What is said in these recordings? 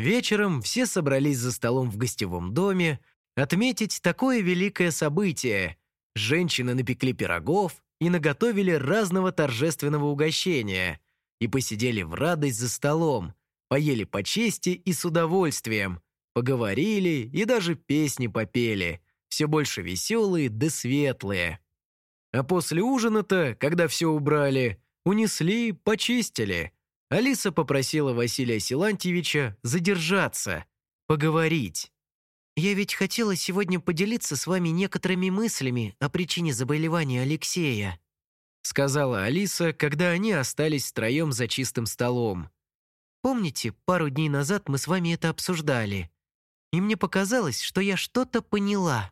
Вечером все собрались за столом в гостевом доме отметить такое великое событие. Женщины напекли пирогов и наготовили разного торжественного угощения и посидели в радость за столом, поели по чести и с удовольствием, поговорили и даже песни попели, все больше веселые да светлые. А после ужина-то, когда все убрали, унесли, почистили – Алиса попросила Василия Силантьевича задержаться, поговорить. «Я ведь хотела сегодня поделиться с вами некоторыми мыслями о причине заболевания Алексея», сказала Алиса, когда они остались втроем за чистым столом. «Помните, пару дней назад мы с вами это обсуждали, и мне показалось, что я что-то поняла».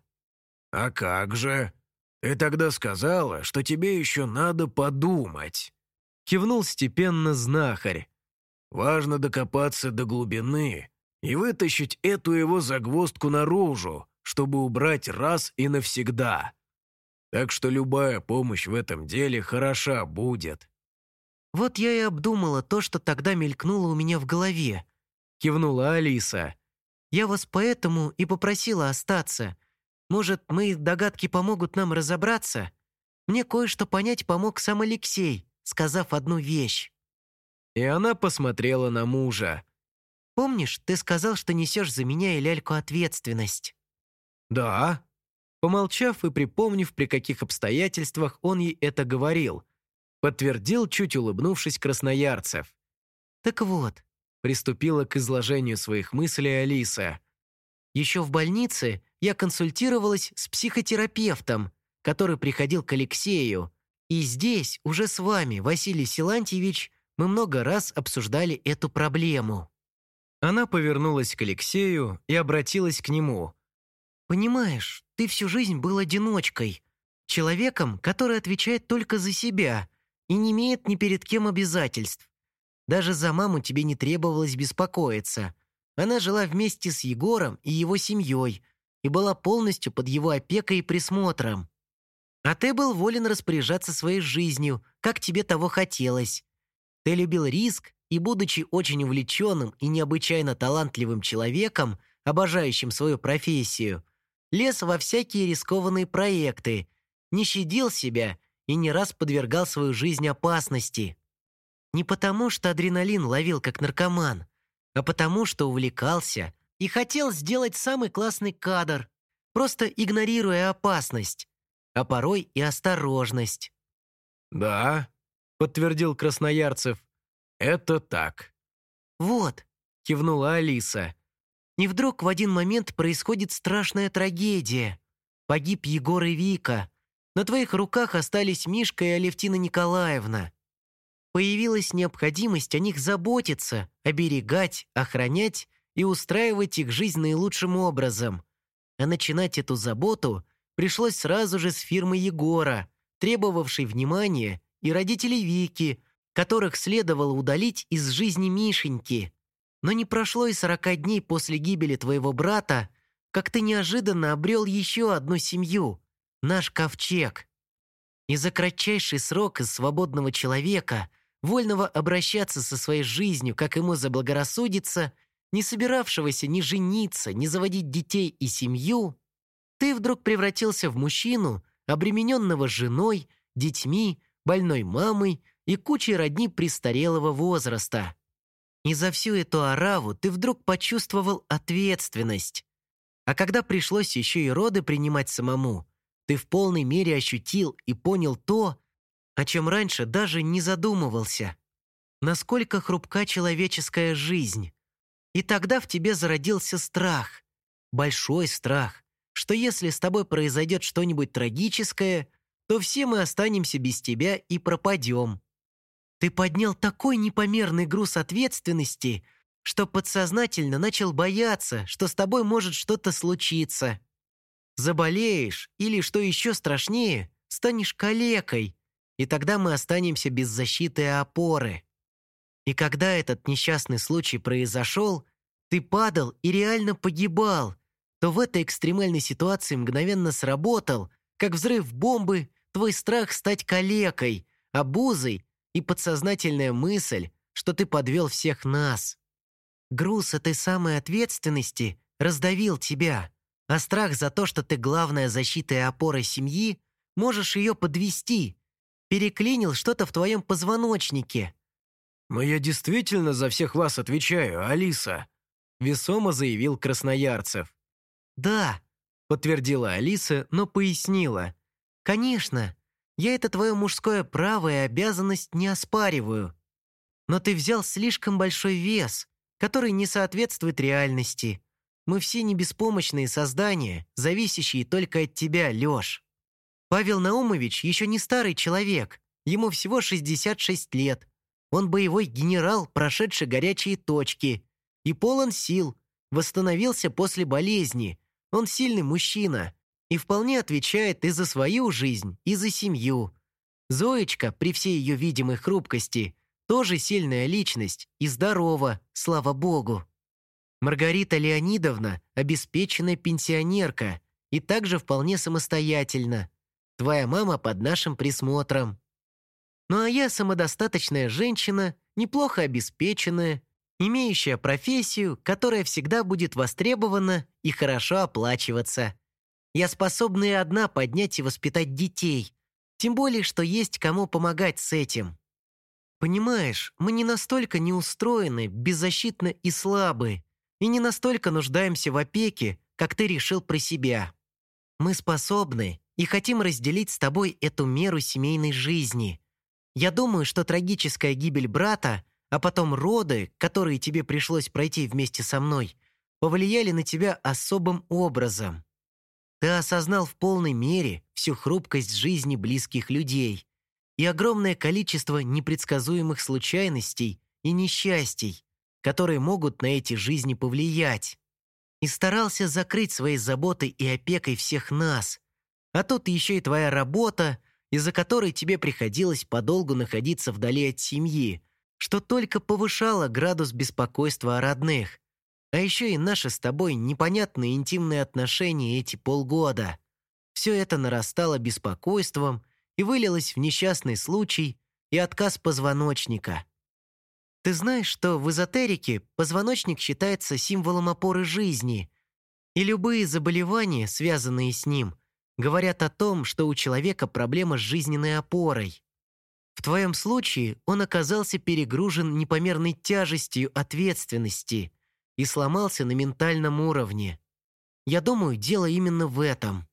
«А как же? Ты тогда сказала, что тебе еще надо подумать» кивнул степенно знахарь. «Важно докопаться до глубины и вытащить эту его загвоздку наружу, чтобы убрать раз и навсегда. Так что любая помощь в этом деле хороша будет». «Вот я и обдумала то, что тогда мелькнуло у меня в голове», — кивнула Алиса. «Я вас поэтому и попросила остаться. Может, мои догадки помогут нам разобраться? Мне кое-что понять помог сам Алексей сказав одну вещь. И она посмотрела на мужа. «Помнишь, ты сказал, что несешь за меня и ляльку ответственность?» «Да». Помолчав и припомнив, при каких обстоятельствах он ей это говорил, подтвердил, чуть улыбнувшись красноярцев. «Так вот», — приступила к изложению своих мыслей Алиса. «Еще в больнице я консультировалась с психотерапевтом, который приходил к Алексею, и здесь, уже с вами, Василий Силантьевич, мы много раз обсуждали эту проблему». Она повернулась к Алексею и обратилась к нему. «Понимаешь, ты всю жизнь был одиночкой, человеком, который отвечает только за себя и не имеет ни перед кем обязательств. Даже за маму тебе не требовалось беспокоиться. Она жила вместе с Егором и его семьей и была полностью под его опекой и присмотром. А ты был волен распоряжаться своей жизнью, как тебе того хотелось. Ты любил риск и, будучи очень увлеченным и необычайно талантливым человеком, обожающим свою профессию, лез во всякие рискованные проекты, не щадил себя и не раз подвергал свою жизнь опасности. Не потому, что адреналин ловил как наркоман, а потому, что увлекался и хотел сделать самый классный кадр, просто игнорируя опасность а порой и осторожность. «Да», — подтвердил Красноярцев, — «это так». «Вот», — кивнула Алиса. «И вдруг в один момент происходит страшная трагедия. Погиб Егор и Вика. На твоих руках остались Мишка и Алевтина Николаевна. Появилась необходимость о них заботиться, оберегать, охранять и устраивать их жизнь наилучшим образом. А начинать эту заботу — пришлось сразу же с фирмы Егора, требовавшей внимания, и родителей Вики, которых следовало удалить из жизни Мишеньки. Но не прошло и сорока дней после гибели твоего брата, как ты неожиданно обрел еще одну семью — наш ковчег. И за кратчайший срок из свободного человека, вольного обращаться со своей жизнью, как ему заблагорассудится, не собиравшегося ни жениться, ни заводить детей и семью, ты вдруг превратился в мужчину, обремененного женой, детьми, больной мамой и кучей родни престарелого возраста. И за всю эту ораву ты вдруг почувствовал ответственность. А когда пришлось еще и роды принимать самому, ты в полной мере ощутил и понял то, о чем раньше даже не задумывался. Насколько хрупка человеческая жизнь. И тогда в тебе зародился страх. Большой страх что если с тобой произойдет что-нибудь трагическое, то все мы останемся без тебя и пропадем. Ты поднял такой непомерный груз ответственности, что подсознательно начал бояться, что с тобой может что-то случиться. Заболеешь или, что еще страшнее, станешь калекой, и тогда мы останемся без защиты и опоры. И когда этот несчастный случай произошел, ты падал и реально погибал, то в этой экстремальной ситуации мгновенно сработал, как взрыв бомбы, твой страх стать калекой, обузой и подсознательная мысль, что ты подвел всех нас. Груз этой самой ответственности раздавил тебя, а страх за то, что ты главная защита и опора семьи, можешь ее подвести. Переклинил что-то в твоем позвоночнике. «Но я действительно за всех вас отвечаю, Алиса», — весомо заявил Красноярцев. «Да», — подтвердила Алиса, но пояснила. «Конечно, я это твое мужское право и обязанность не оспариваю. Но ты взял слишком большой вес, который не соответствует реальности. Мы все не беспомощные создания, зависящие только от тебя, Лёш. Павел Наумович еще не старый человек, ему всего 66 лет. Он боевой генерал, прошедший горячие точки. И полон сил, восстановился после болезни. Он сильный мужчина и вполне отвечает и за свою жизнь, и за семью. Зоечка, при всей ее видимой хрупкости, тоже сильная личность и здорова, слава богу. Маргарита Леонидовна – обеспеченная пенсионерка и также вполне самостоятельна. Твоя мама под нашим присмотром. Ну а я самодостаточная женщина, неплохо обеспеченная, имеющая профессию, которая всегда будет востребована и хорошо оплачиваться. Я способна и одна поднять и воспитать детей. Тем более, что есть кому помогать с этим. Понимаешь, мы не настолько неустроены, беззащитны и слабы, и не настолько нуждаемся в опеке, как ты решил про себя. Мы способны и хотим разделить с тобой эту меру семейной жизни. Я думаю, что трагическая гибель брата, а потом роды, которые тебе пришлось пройти вместе со мной, повлияли на тебя особым образом. Ты осознал в полной мере всю хрупкость жизни близких людей и огромное количество непредсказуемых случайностей и несчастий, которые могут на эти жизни повлиять. И старался закрыть своей заботой и опекой всех нас. А тут еще и твоя работа, из-за которой тебе приходилось подолгу находиться вдали от семьи, что только повышало градус беспокойства о родных. А еще и наши с тобой непонятные интимные отношения эти полгода. Все это нарастало беспокойством и вылилось в несчастный случай и отказ позвоночника. Ты знаешь, что в эзотерике позвоночник считается символом опоры жизни, и любые заболевания, связанные с ним, говорят о том, что у человека проблема с жизненной опорой. В твоем случае он оказался перегружен непомерной тяжестью ответственности – и сломался на ментальном уровне. Я думаю, дело именно в этом».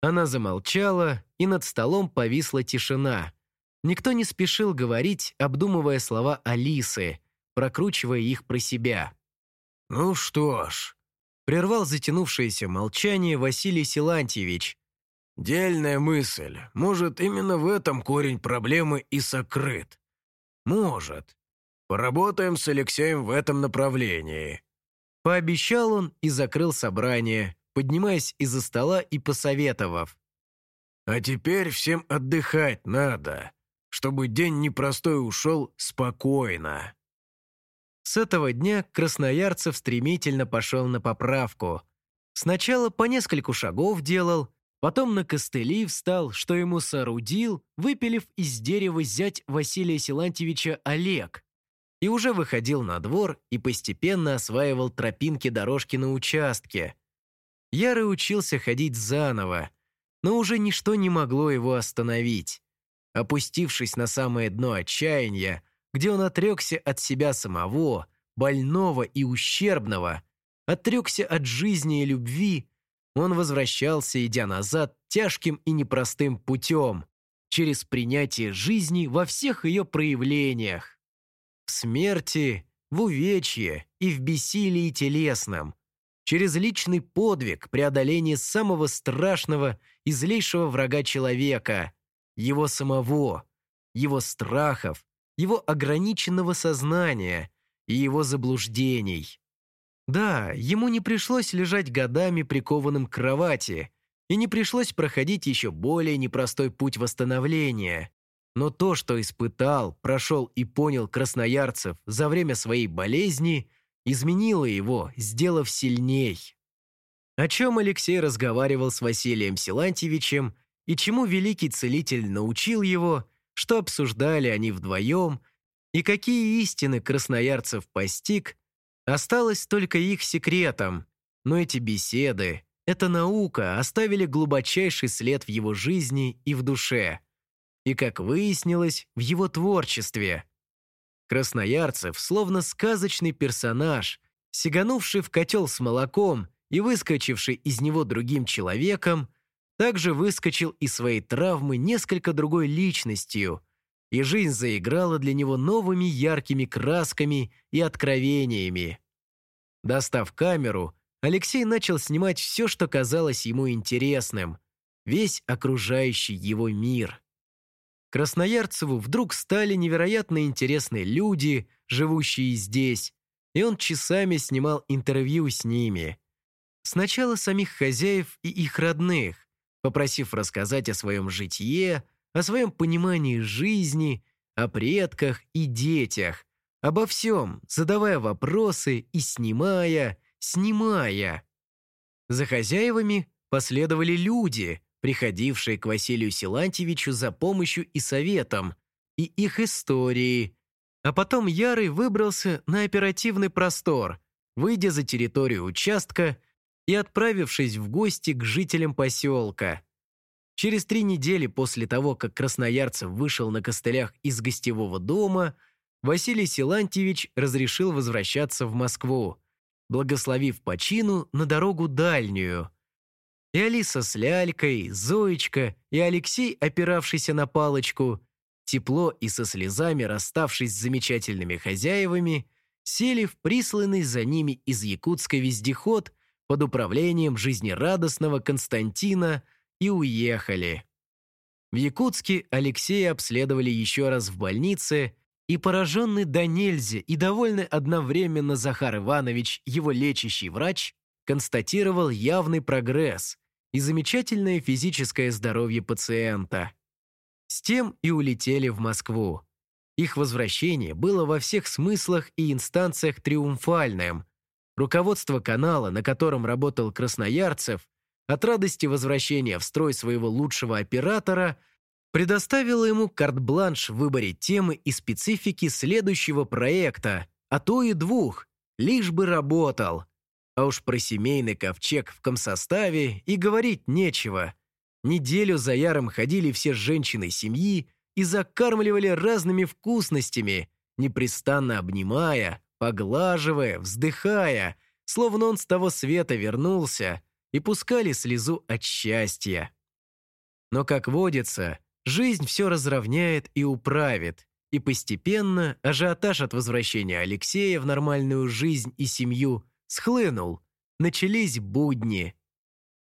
Она замолчала, и над столом повисла тишина. Никто не спешил говорить, обдумывая слова Алисы, прокручивая их про себя. «Ну что ж», — прервал затянувшееся молчание Василий Силантьевич. «Дельная мысль. Может, именно в этом корень проблемы и сокрыт. Может. Поработаем с Алексеем в этом направлении». Пообещал он и закрыл собрание, поднимаясь из-за стола и посоветовав. «А теперь всем отдыхать надо, чтобы день непростой ушел спокойно». С этого дня Красноярцев стремительно пошел на поправку. Сначала по нескольку шагов делал, потом на костыли встал, что ему соорудил, выпилив из дерева зять Василия Силантьевича Олег и уже выходил на двор и постепенно осваивал тропинки дорожки на участке. Ярый учился ходить заново, но уже ничто не могло его остановить. Опустившись на самое дно отчаяния, где он отрекся от себя самого, больного и ущербного, отрекся от жизни и любви, он возвращался, идя назад, тяжким и непростым путем, через принятие жизни во всех ее проявлениях. В смерти, в увечье и в бессилии телесном. Через личный подвиг преодоление самого страшного и злейшего врага человека, его самого, его страхов, его ограниченного сознания и его заблуждений. Да, ему не пришлось лежать годами прикованным к кровати, и не пришлось проходить еще более непростой путь восстановления. Но то, что испытал, прошел и понял Красноярцев за время своей болезни, изменило его, сделав сильней. О чем Алексей разговаривал с Василием Силантьевичем и чему великий целитель научил его, что обсуждали они вдвоем, и какие истины Красноярцев постиг, осталось только их секретом, но эти беседы, эта наука оставили глубочайший след в его жизни и в душе. И, как выяснилось, в его творчестве. Красноярцев, словно сказочный персонаж, сиганувший в котел с молоком и выскочивший из него другим человеком, также выскочил из своей травмы несколько другой личностью, и жизнь заиграла для него новыми яркими красками и откровениями. Достав камеру, Алексей начал снимать все, что казалось ему интересным, весь окружающий его мир. Красноярцеву вдруг стали невероятно интересны люди, живущие здесь, и он часами снимал интервью с ними. Сначала самих хозяев и их родных, попросив рассказать о своем житье, о своем понимании жизни, о предках и детях, обо всем, задавая вопросы и снимая, снимая. За хозяевами последовали люди, приходившие к Василию Силантьевичу за помощью и советом, и их истории. А потом Ярый выбрался на оперативный простор, выйдя за территорию участка и отправившись в гости к жителям поселка. Через три недели после того, как Красноярцев вышел на костылях из гостевого дома, Василий Силантьевич разрешил возвращаться в Москву, благословив почину на дорогу дальнюю. И Алиса с Лялькой, Зоечка и Алексей, опиравшийся на палочку, тепло и со слезами расставшись с замечательными хозяевами, сели в присланный за ними из Якутска вездеход под управлением жизнерадостного Константина и уехали. В Якутске Алексея обследовали еще раз в больнице, и пораженный до нельзя и довольный одновременно Захар Иванович, его лечащий врач, констатировал явный прогресс и замечательное физическое здоровье пациента. С тем и улетели в Москву. Их возвращение было во всех смыслах и инстанциях триумфальным, Руководство канала, на котором работал Красноярцев, от радости возвращения в строй своего лучшего оператора, предоставило ему карт-бланш в выборе темы и специфики следующего проекта, а то и двух, лишь бы работал. А уж про семейный ковчег в комсоставе и говорить нечего. Неделю за Яром ходили все женщины семьи и закармливали разными вкусностями, непрестанно обнимая, поглаживая, вздыхая, словно он с того света вернулся, и пускали слезу от счастья. Но, как водится, жизнь все разровняет и управит, и постепенно ажиотаж от возвращения Алексея в нормальную жизнь и семью схлынул, начались будни.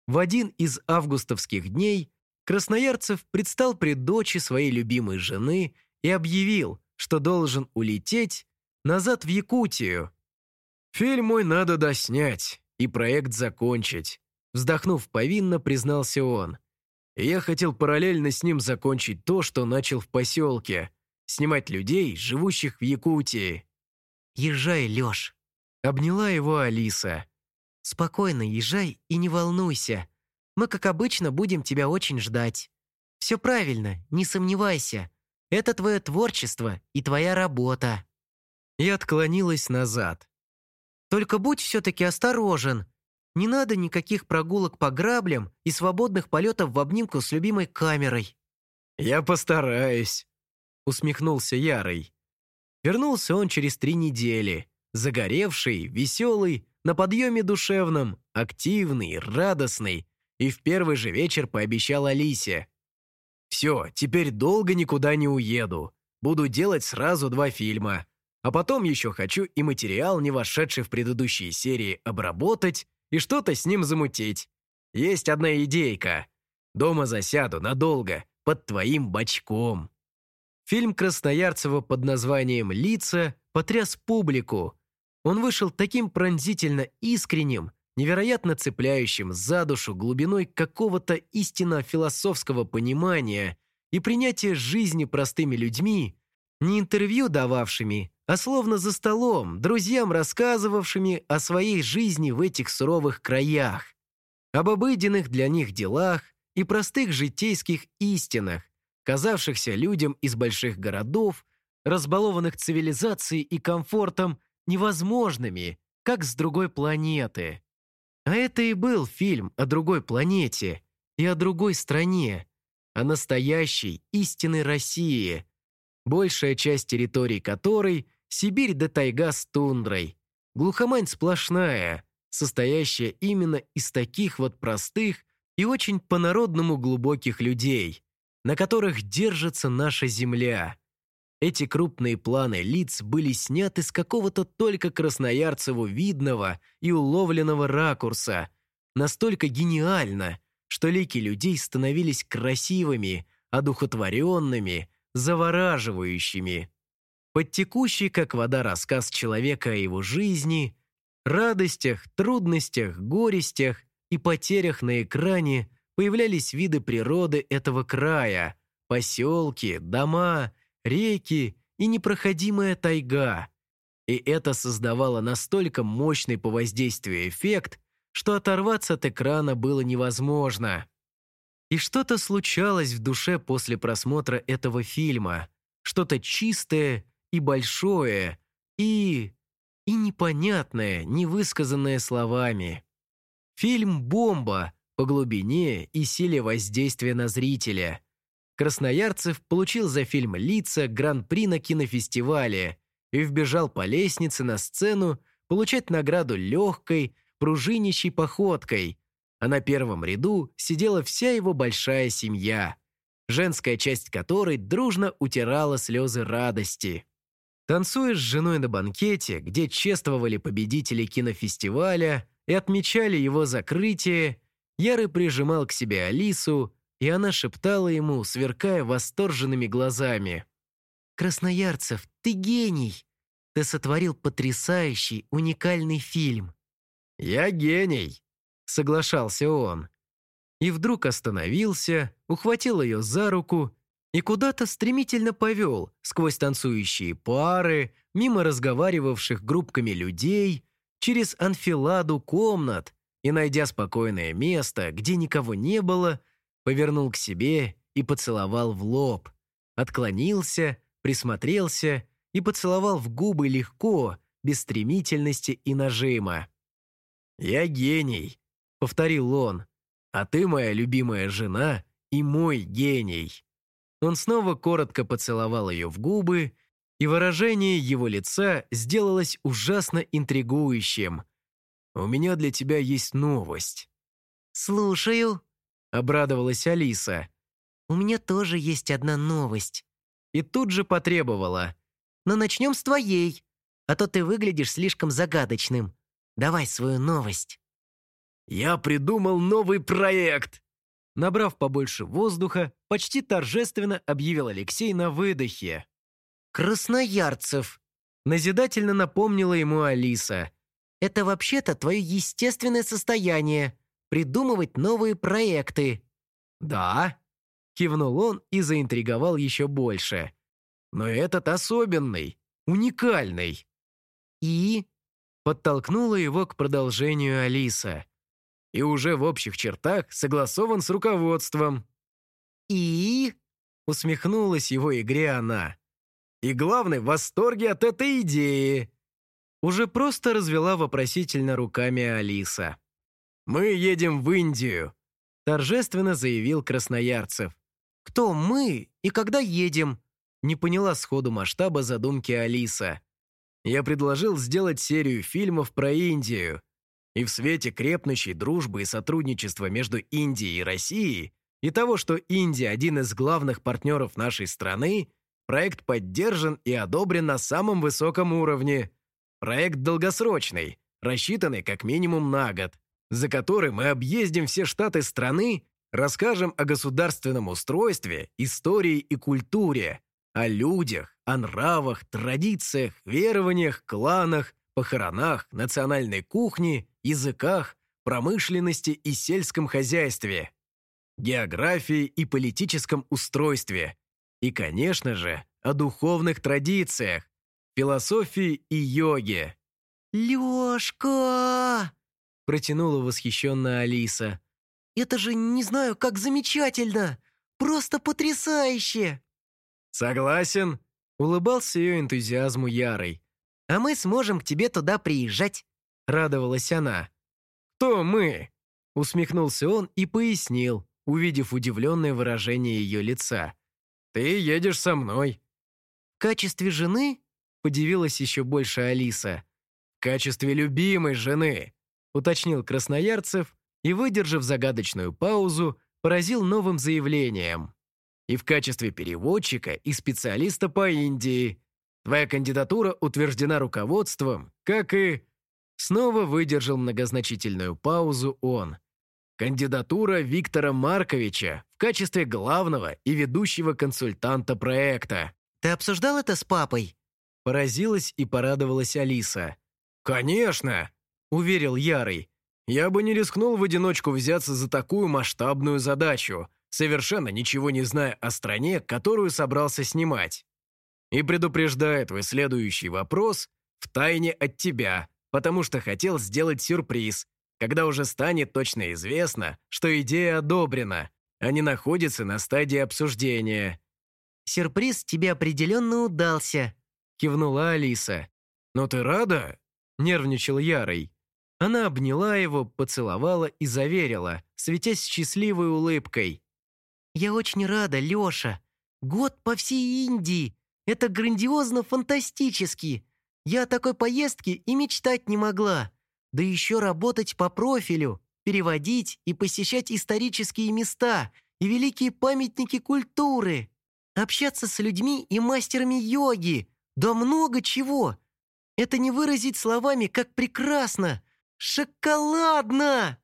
В один из августовских дней Красноярцев предстал пред дочи своей любимой жены и объявил, что должен улететь назад в Якутию. Фильм мой надо доснять и проект закончить. Вздохнув повинно, признался он. Я хотел параллельно с ним закончить то, что начал в поселке. Снимать людей, живущих в Якутии. «Езжай, Лёш», — обняла его Алиса. «Спокойно езжай и не волнуйся. Мы, как обычно, будем тебя очень ждать. Все правильно, не сомневайся. Это твое творчество и твоя работа» и отклонилась назад. «Только будь все-таки осторожен. Не надо никаких прогулок по граблям и свободных полетов в обнимку с любимой камерой». «Я постараюсь», — усмехнулся Ярый. Вернулся он через три недели, загоревший, веселый, на подъеме душевном, активный, радостный, и в первый же вечер пообещал Алисе. «Все, теперь долго никуда не уеду. Буду делать сразу два фильма. А потом еще хочу и материал, не вошедший в предыдущие серии, обработать и что-то с ним замутить. Есть одна идейка. Дома засяду надолго, под твоим бочком. Фильм Красноярцева под названием «Лица» потряс публику. Он вышел таким пронзительно искренним, невероятно цепляющим за душу глубиной какого-то истинно философского понимания и принятия жизни простыми людьми, не интервью дававшими, а словно за столом, друзьям рассказывавшими о своей жизни в этих суровых краях, об обыденных для них делах и простых житейских истинах, казавшихся людям из больших городов, разбалованных цивилизацией и комфортом, невозможными, как с другой планеты. А это и был фильм о другой планете и о другой стране, о настоящей, истинной России, большая часть территории которой – Сибирь да тайга с тундрой, глухомань сплошная, состоящая именно из таких вот простых и очень по-народному глубоких людей, на которых держится наша земля. Эти крупные планы лиц были сняты с какого-то только Красноярцеву видного и уловленного ракурса, настолько гениально, что лики людей становились красивыми, одухотворенными, завораживающими. Подтекущий, как вода, рассказ человека о его жизни, радостях, трудностях, горестях и потерях на экране появлялись виды природы этого края, поселки, дома, реки и непроходимая тайга. И это создавало настолько мощный по воздействию эффект, что оторваться от экрана было невозможно. И что-то случалось в душе после просмотра этого фильма, что-то чистое и большое, и... и непонятное, невысказанное словами. Фильм «Бомба» по глубине и силе воздействия на зрителя. Красноярцев получил за фильм «Лица» гран-при на кинофестивале и вбежал по лестнице на сцену получать награду легкой, пружинищей походкой, а на первом ряду сидела вся его большая семья, женская часть которой дружно утирала слезы радости. Танцуя с женой на банкете, где чествовали победители кинофестиваля, и отмечали его закрытие, Яры прижимал к себе Алису, и она шептала ему, сверкая восторженными глазами. «Красноярцев, ты гений! Ты сотворил потрясающий, уникальный фильм!» «Я гений!» — соглашался он. И вдруг остановился, ухватил ее за руку и куда-то стремительно повел сквозь танцующие пары, мимо разговаривавших группками людей, через анфиладу комнат и, найдя спокойное место, где никого не было, повернул к себе и поцеловал в лоб, отклонился, присмотрелся и поцеловал в губы легко, без стремительности и нажима. «Я гений», — повторил он, «а ты моя любимая жена и мой гений». Он снова коротко поцеловал ее в губы и выражение его лица сделалось ужасно интригующим. «У меня для тебя есть новость». «Слушаю», — обрадовалась Алиса. «У меня тоже есть одна новость». И тут же потребовала. «Но начнем с твоей, а то ты выглядишь слишком загадочным. Давай свою новость». «Я придумал новый проект!» Набрав побольше воздуха, почти торжественно объявил Алексей на выдохе. «Красноярцев», — назидательно напомнила ему Алиса. «Это вообще-то твое естественное состояние — придумывать новые проекты». «Да», — кивнул он и заинтриговал еще больше. «Но этот особенный, уникальный». «И?» — подтолкнула его к продолжению Алиса. «И уже в общих чертах согласован с руководством». «И?» — усмехнулась его игре она. И главный в восторге от этой идеи. Уже просто развела вопросительно руками Алиса. «Мы едем в Индию», – торжественно заявил Красноярцев. «Кто мы и когда едем?» Не поняла сходу масштаба задумки Алиса. Я предложил сделать серию фильмов про Индию. И в свете крепнущей дружбы и сотрудничества между Индией и Россией и того, что Индия – один из главных партнеров нашей страны, Проект поддержан и одобрен на самом высоком уровне. Проект долгосрочный, рассчитанный как минимум на год, за который мы объездим все штаты страны, расскажем о государственном устройстве, истории и культуре, о людях, о нравах, традициях, верованиях, кланах, похоронах, национальной кухне, языках, промышленности и сельском хозяйстве, географии и политическом устройстве, и, конечно же, о духовных традициях, философии и йоге. «Лёшка!» – протянула восхищенная Алиса. «Это же не знаю, как замечательно! Просто потрясающе!» «Согласен», – улыбался ее энтузиазму Ярой. «А мы сможем к тебе туда приезжать. — радовалась она. «Кто мы?» — усмехнулся он и пояснил, увидев удивленное выражение ее лица. «Ты едешь со мной». «В качестве жены?» — подивилась еще больше Алиса. «В качестве любимой жены», — уточнил Красноярцев и, выдержав загадочную паузу, поразил новым заявлением. «И в качестве переводчика и специалиста по Индии. Твоя кандидатура утверждена руководством, как и...» Снова выдержал многозначительную паузу он. Кандидатура Виктора Марковича в качестве главного и ведущего консультанта проекта. «Ты обсуждал это с папой?» Поразилась и порадовалась Алиса. «Конечно!» – уверил Ярый. «Я бы не рискнул в одиночку взяться за такую масштабную задачу, совершенно ничего не зная о стране, которую собрался снимать. И предупреждает твой следующий вопрос в тайне от тебя, потому что хотел сделать сюрприз, когда уже станет точно известно, что идея одобрена, а не находится на стадии обсуждения. «Сюрприз тебе определенно удался», — кивнула Алиса. «Но ты рада?» — нервничал Ярый. Она обняла его, поцеловала и заверила, светясь счастливой улыбкой. «Я очень рада, Леша. Год по всей Индии. Это грандиозно фантастически. Я о такой поездке и мечтать не могла. Да еще работать по профилю, переводить и посещать исторические места и великие памятники культуры, общаться с людьми и мастерами йоги, да много чего. Это не выразить словами, как прекрасно. Шоколадно!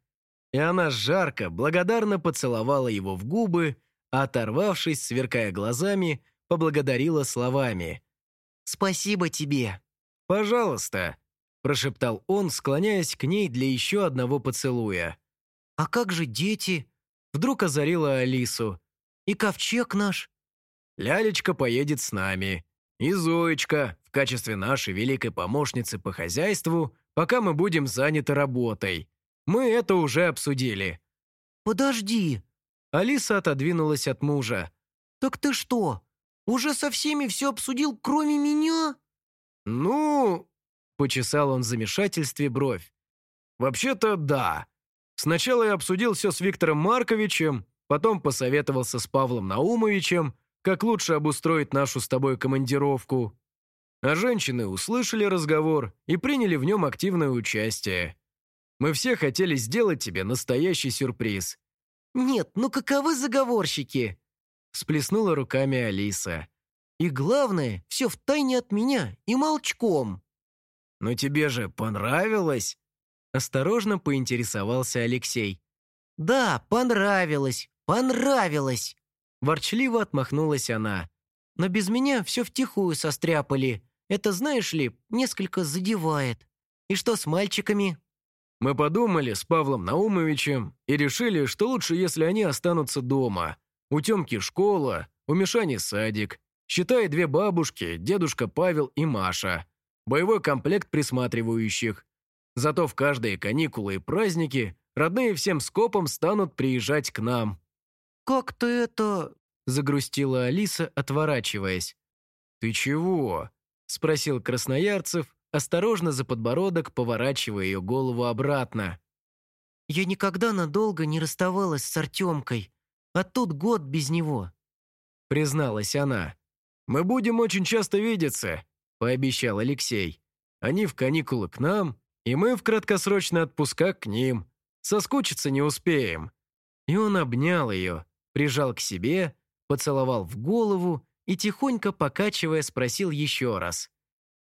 И она жарко, благодарно поцеловала его в губы, а оторвавшись, сверкая глазами, поблагодарила словами. «Спасибо тебе». «Пожалуйста», прошептал он, склоняясь к ней для еще одного поцелуя. «А как же дети?» Вдруг озарила Алису. «И ковчег наш?» «Лялечка поедет с нами. И Зоечка в качестве нашей великой помощницы по хозяйству, пока мы будем заняты работой. Мы это уже обсудили». «Подожди!» Алиса отодвинулась от мужа. «Так ты что, уже со всеми все обсудил, кроме меня?» «Ну...» Почесал он в замешательстве бровь. «Вообще-то да. Сначала я обсудил все с Виктором Марковичем, потом посоветовался с Павлом Наумовичем, как лучше обустроить нашу с тобой командировку. А женщины услышали разговор и приняли в нем активное участие. Мы все хотели сделать тебе настоящий сюрприз». «Нет, ну каковы заговорщики?» Сплеснула руками Алиса. «И главное, все в тайне от меня и молчком». «Но тебе же понравилось?» Осторожно поинтересовался Алексей. «Да, понравилось, понравилось!» Ворчливо отмахнулась она. «Но без меня все втихую состряпали. Это, знаешь ли, несколько задевает. И что с мальчиками?» Мы подумали с Павлом Наумовичем и решили, что лучше, если они останутся дома. У Тёмки школа, у Мишани садик. Считай, две бабушки, дедушка Павел и Маша боевой комплект присматривающих. Зато в каждые каникулы и праздники родные всем скопом станут приезжать к нам». «Как ты это...» – загрустила Алиса, отворачиваясь. «Ты чего?» – спросил Красноярцев, осторожно за подбородок поворачивая ее голову обратно. «Я никогда надолго не расставалась с Артемкой, а тут год без него», – призналась она. «Мы будем очень часто видеться, пообещал Алексей. «Они в каникулы к нам, и мы в краткосрочный отпуска к ним. Соскучиться не успеем». И он обнял ее, прижал к себе, поцеловал в голову и, тихонько покачивая, спросил еще раз.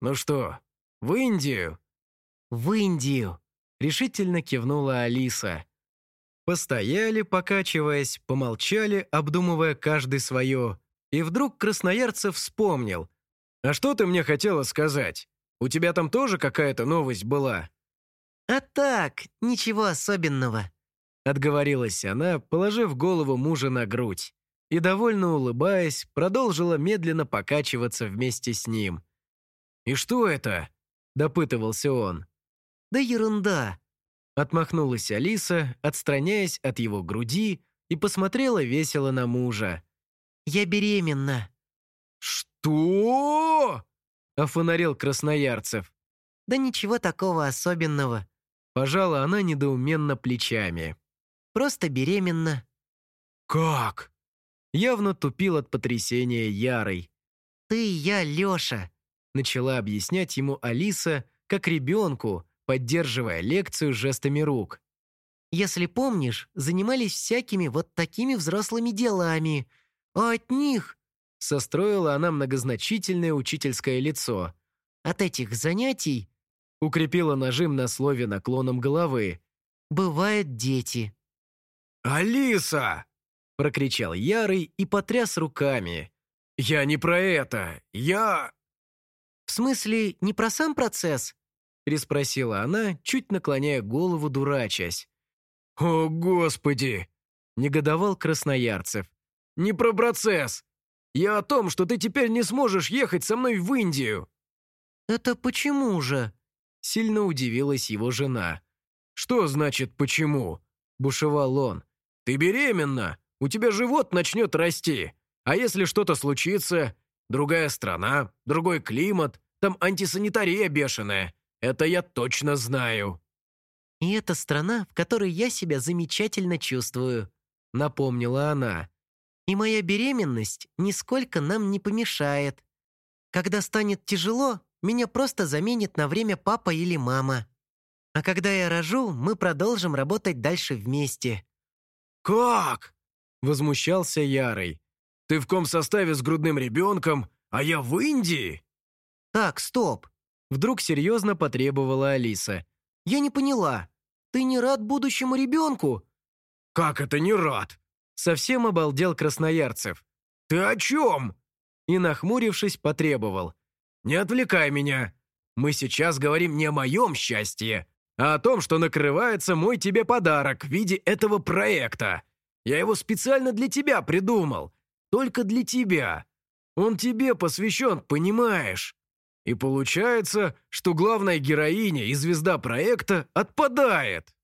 «Ну что, в Индию?» «В Индию», — решительно кивнула Алиса. Постояли, покачиваясь, помолчали, обдумывая каждый свое, и вдруг Красноярцев вспомнил — «А что ты мне хотела сказать? У тебя там тоже какая-то новость была?» «А так, ничего особенного», — отговорилась она, положив голову мужа на грудь, и, довольно улыбаясь, продолжила медленно покачиваться вместе с ним. «И что это?» — допытывался он. «Да ерунда», — отмахнулась Алиса, отстраняясь от его груди, и посмотрела весело на мужа. «Я беременна». «Что?» – офонарил Красноярцев. «Да ничего такого особенного», Пожала она недоуменно плечами. «Просто беременна». «Как?» Явно тупил от потрясения Ярый. «Ты и я, Леша», — начала объяснять ему Алиса, как ребенку, поддерживая лекцию жестами рук. «Если помнишь, занимались всякими вот такими взрослыми делами, а от них...» — состроила она многозначительное учительское лицо. «От этих занятий...» — укрепила нажим на слове наклоном головы. «Бывают дети». «Алиса!» — прокричал Ярый и потряс руками. «Я не про это. Я...» «В смысле, не про сам процесс?» — переспросила она, чуть наклоняя голову, дурачась. «О, Господи!» — негодовал Красноярцев. «Не про процесс. Я о том, что ты теперь не сможешь ехать со мной в Индию». «Это почему же?» — сильно удивилась его жена. «Что значит «почему»?» — бушевал он. «Ты беременна, у тебя живот начнет расти. А если что-то случится, другая страна, другой климат, там антисанитария бешеная. Это я точно знаю». «И это страна, в которой я себя замечательно чувствую», — напомнила она. «И моя беременность нисколько нам не помешает. Когда станет тяжело, меня просто заменит на время папа или мама. А когда я рожу, мы продолжим работать дальше вместе». «Как?» — возмущался Ярый. Ты в ком составе с грудным ребенком, а я в Индии?» «Так, стоп!» Вдруг серьезно потребовала Алиса. «Я не поняла. Ты не рад будущему ребенку?» «Как это не рад?» Совсем обалдел Красноярцев. «Ты о чем?» И, нахмурившись, потребовал. «Не отвлекай меня. Мы сейчас говорим не о моем счастье, а о том, что накрывается мой тебе подарок в виде этого проекта. Я его специально для тебя придумал. Только для тебя. Он тебе посвящен, понимаешь? И получается, что главная героиня и звезда проекта отпадает.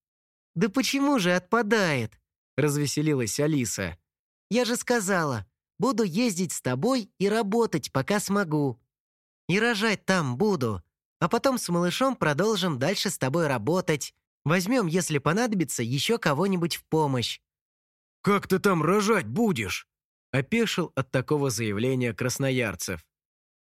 «Да почему же отпадает?» – развеселилась Алиса. «Я же сказала, буду ездить с тобой и работать, пока смогу. И рожать там буду. А потом с малышом продолжим дальше с тобой работать. Возьмем, если понадобится, еще кого-нибудь в помощь». «Как ты там рожать будешь?» Опешил от такого заявления красноярцев.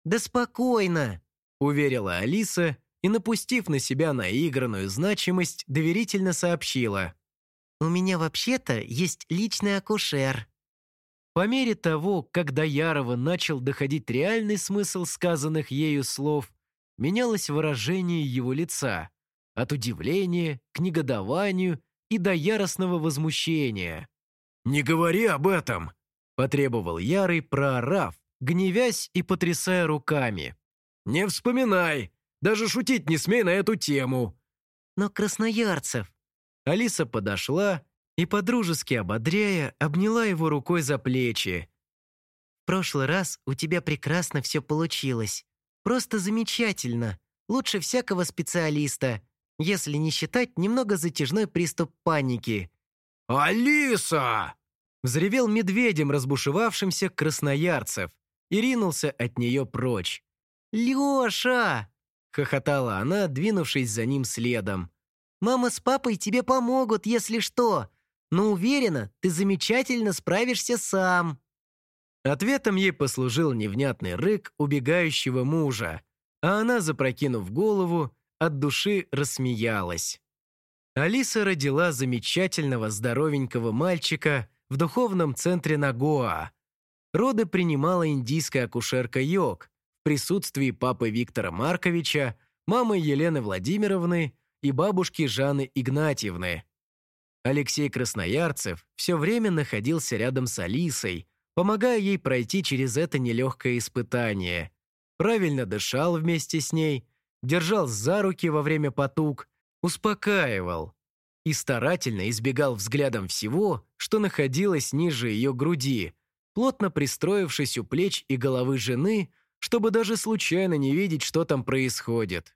«Да спокойно!» – уверила Алиса и, напустив на себя наигранную значимость, доверительно сообщила. «У меня вообще-то есть личный акушер». По мере того, как до Ярова начал доходить реальный смысл сказанных ею слов, менялось выражение его лица от удивления к негодованию и до яростного возмущения. «Не говори об этом!» Потребовал Ярый, проорав, гневясь и потрясая руками. «Не вспоминай! Даже шутить не смей на эту тему!» «Но Красноярцев...» Алиса подошла и, подружески ободряя, обняла его рукой за плечи. «В прошлый раз у тебя прекрасно все получилось. Просто замечательно. Лучше всякого специалиста, если не считать немного затяжной приступ паники». «Алиса!» Взревел медведем, разбушевавшимся красноярцев, и ринулся от нее прочь. «Леша!» — хохотала она, двинувшись за ним следом. «Мама с папой тебе помогут, если что, но уверена, ты замечательно справишься сам». Ответом ей послужил невнятный рык убегающего мужа, а она, запрокинув голову, от души рассмеялась. Алиса родила замечательного здоровенького мальчика, в духовном центре Нагоа. Роды принимала индийская акушерка Йог в присутствии папы Виктора Марковича, мамы Елены Владимировны и бабушки Жанны Игнатьевны. Алексей Красноярцев все время находился рядом с Алисой, помогая ей пройти через это нелегкое испытание. Правильно дышал вместе с ней, держал за руки во время потуг, успокаивал, и старательно избегал взглядом всего, что находилось ниже ее груди, плотно пристроившись у плеч и головы жены, чтобы даже случайно не видеть, что там происходит.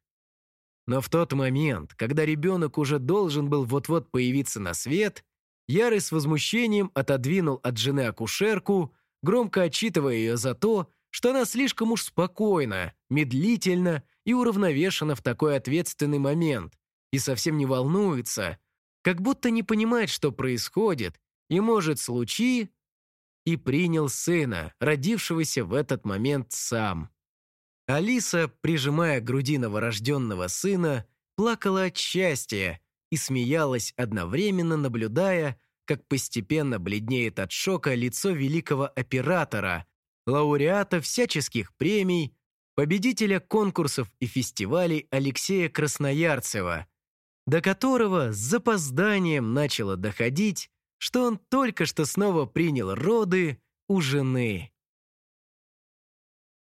Но в тот момент, когда ребенок уже должен был вот-вот появиться на свет, Ярый с возмущением отодвинул от жены акушерку, громко отчитывая ее за то, что она слишком уж спокойна, медлительна и уравновешена в такой ответственный момент, и совсем не волнуется, как будто не понимает, что происходит, и может случи, и принял сына, родившегося в этот момент сам. Алиса, прижимая к груди новорожденного сына, плакала от счастья и смеялась одновременно, наблюдая, как постепенно бледнеет от шока лицо великого оператора, лауреата всяческих премий, победителя конкурсов и фестивалей Алексея Красноярцева, до которого с запозданием начало доходить, что он только что снова принял роды у жены.